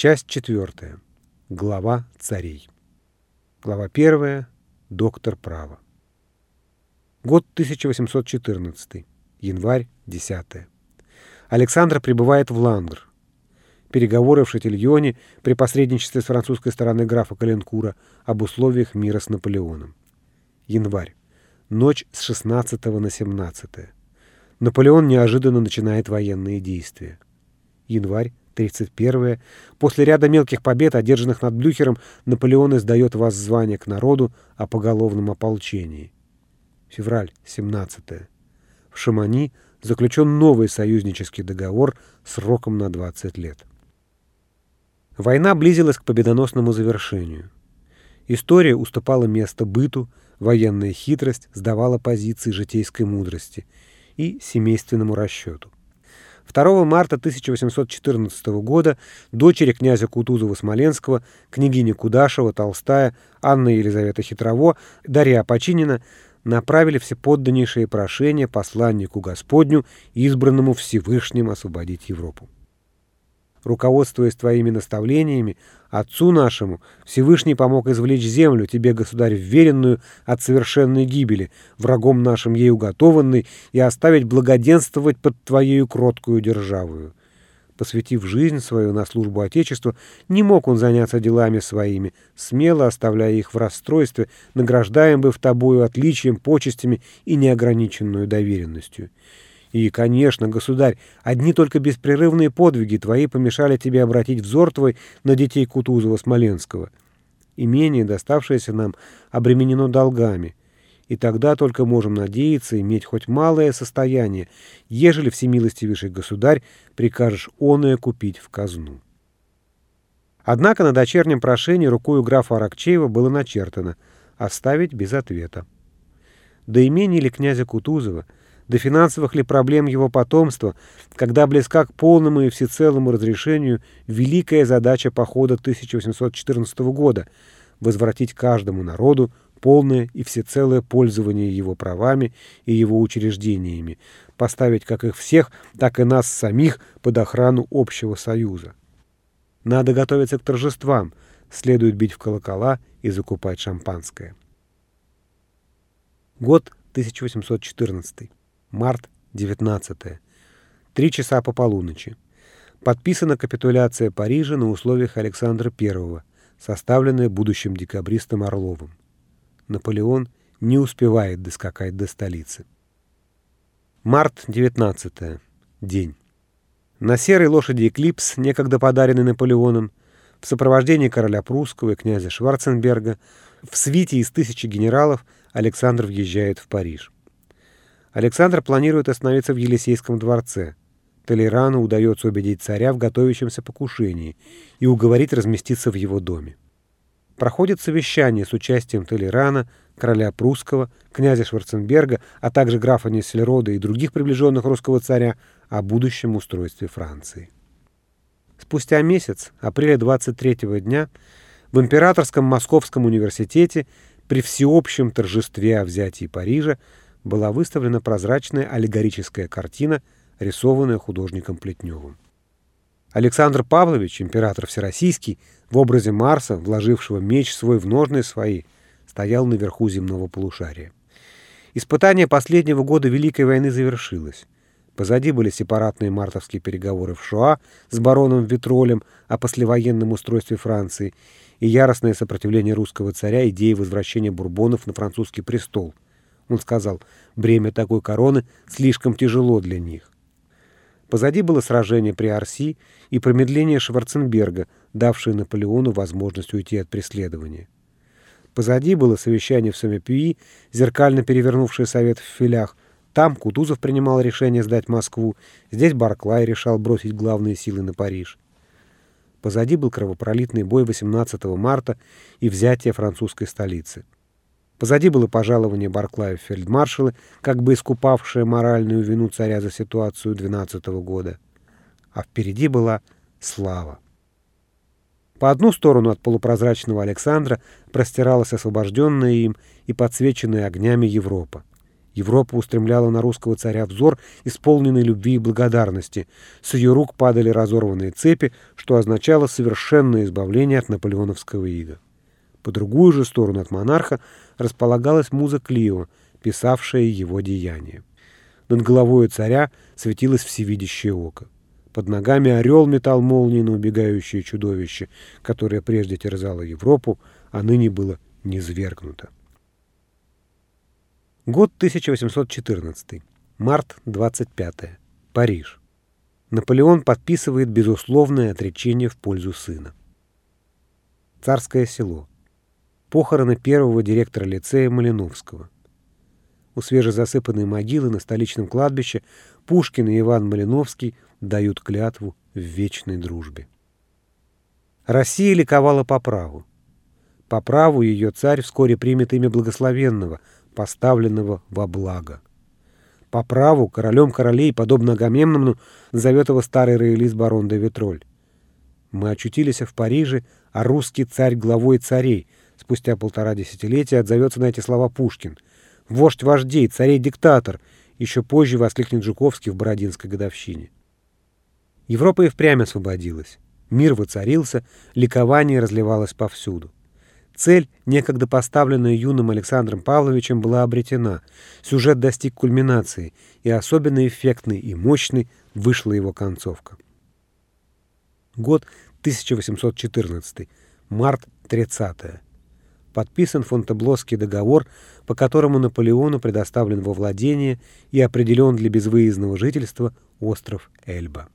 Часть четвертая. Глава царей. Глава первая. Доктор права. Год 1814. Январь 10. Александр прибывает в Лангр. Переговоры в Шатильоне при посредничестве с французской стороны графа Каленкура об условиях мира с Наполеоном. Январь. Ночь с 16 на 17. Наполеон неожиданно начинает военные действия. Январь 31 После ряда мелких побед, одержанных над Блюхером, Наполеон издает воззвание к народу о поголовном ополчении. Февраль 17 В Шамани заключен новый союзнический договор сроком на 20 лет. Война близилась к победоносному завершению. История уступала место быту, военная хитрость сдавала позиции житейской мудрости и семейственному расчету. 2 марта 1814 года дочери князя Кутузова-Смоленского, княгиня Кудашева, Толстая, Анна Елизавета Хитрово, Дарья Опочинина направили всеподданнейшие прошения посланнику Господню, избранному Всевышним освободить Европу руководствуясь твоими наставлениями, Отцу нашему Всевышний помог извлечь землю, тебе, государь, вверенную от совершенной гибели, врагом нашим ей уготованной, и оставить благоденствовать под твоею кроткую державою. Посвятив жизнь свою на службу Отечеству, не мог он заняться делами своими, смело оставляя их в расстройстве, награждаем бы в тобою отличием, почестями и неограниченную доверенностью. И, конечно, государь, одни только беспрерывные подвиги твои помешали тебе обратить взор твой на детей Кутузова-Смоленского. Имение, доставшееся нам, обременено долгами, и тогда только можем надеяться иметь хоть малое состояние, ежели всемилостивейший государь прикажешь оное купить в казну. Однако на дочернем прошении рукою графа Аракчеева было начертано «оставить без ответа». До имени ли князя Кутузова – до финансовых ли проблем его потомства, когда близка к полному и всецелому разрешению великая задача похода 1814 года – возвратить каждому народу полное и всецелое пользование его правами и его учреждениями, поставить как их всех, так и нас самих под охрану общего союза. Надо готовиться к торжествам, следует бить в колокола и закупать шампанское. Год 1814. Март 19. Три часа по полуночи. Подписана капитуляция Парижа на условиях Александра I, составленная будущим декабристом Орловым. Наполеон не успевает доскакать до столицы. Март 19. День. На серой лошади «Эклипс», некогда подаренный Наполеоном, в сопровождении короля прусского и князя Шварценберга, в свите из тысячи генералов Александр въезжает в Париж. Александр планирует остановиться в Елисейском дворце. Толерану удается убедить царя в готовящемся покушении и уговорить разместиться в его доме. Проходит совещание с участием Толерана, короля прусского, князя Шварценберга, а также графа Нессельрода и других приближенных русского царя о будущем устройстве Франции. Спустя месяц, апреля 23 дня, в Императорском Московском университете при всеобщем торжестве о взятии Парижа была выставлена прозрачная аллегорическая картина, рисованная художником Плетневым. Александр Павлович, император Всероссийский, в образе Марса, вложившего меч свой в ножны свои, стоял наверху земного полушария. Испытание последнего года Великой войны завершилось. Позади были сепаратные мартовские переговоры в Шуа с бароном Витролем о послевоенном устройстве Франции и яростное сопротивление русского царя идеи возвращения бурбонов на французский престол – он сказал, бремя такой короны слишком тяжело для них. Позади было сражение при Арси и промедление Шварценберга, давшее Наполеону возможность уйти от преследования. Позади было совещание в Самепюи, зеркально перевернувшее совет в филях. Там Кутузов принимал решение сдать Москву, здесь Барклай решал бросить главные силы на Париж. Позади был кровопролитный бой 18 марта и взятие французской столицы. Позади было пожалование Барклая в фельдмаршалы, как бы искупавшее моральную вину царя за ситуацию 12 -го года. А впереди была слава. По одну сторону от полупрозрачного Александра простиралась освобожденная им и подсвеченная огнями Европа. Европа устремляла на русского царя взор, исполненный любви и благодарности. С ее рук падали разорванные цепи, что означало совершенное избавление от наполеоновского ига. По другую же сторону от монарха располагалась муза Клио, писавшая его деяния. Над головой царя светилось всевидящее око. Под ногами орел метал молнии на убегающее чудовище, которое прежде терзало Европу, а ныне было низвергнуто. Год 1814. Март 25. Париж. Наполеон подписывает безусловное отречение в пользу сына. Царское село. Похороны первого директора лицея Малиновского. У свежезасыпанной могилы на столичном кладбище Пушкин и Иван Малиновский дают клятву в вечной дружбе. Россия ликовала по праву. По праву ее царь вскоре примет имя благословенного – поставленного во благо. По праву королем королей, подобно Агамемнону, зовет его старый роялист барон де Витроль. Мы очутились в Париже, а русский царь главой царей. Спустя полтора десятилетия отзовется на эти слова Пушкин. «Вождь вождей, царей-диктатор!» Еще позже воскликнет Жуковский в Бородинской годовщине. Европа и впрямь освободилась. Мир воцарился, ликование разливалось повсюду. Цель, некогда поставленная юным Александром Павловичем, была обретена. Сюжет достиг кульминации, и особенно эффектной и мощной вышла его концовка. Год 1814. Март 30. Подписан Фонтеблосский договор, по которому Наполеону предоставлен во владение и определен для безвыездного жительства остров Эльба.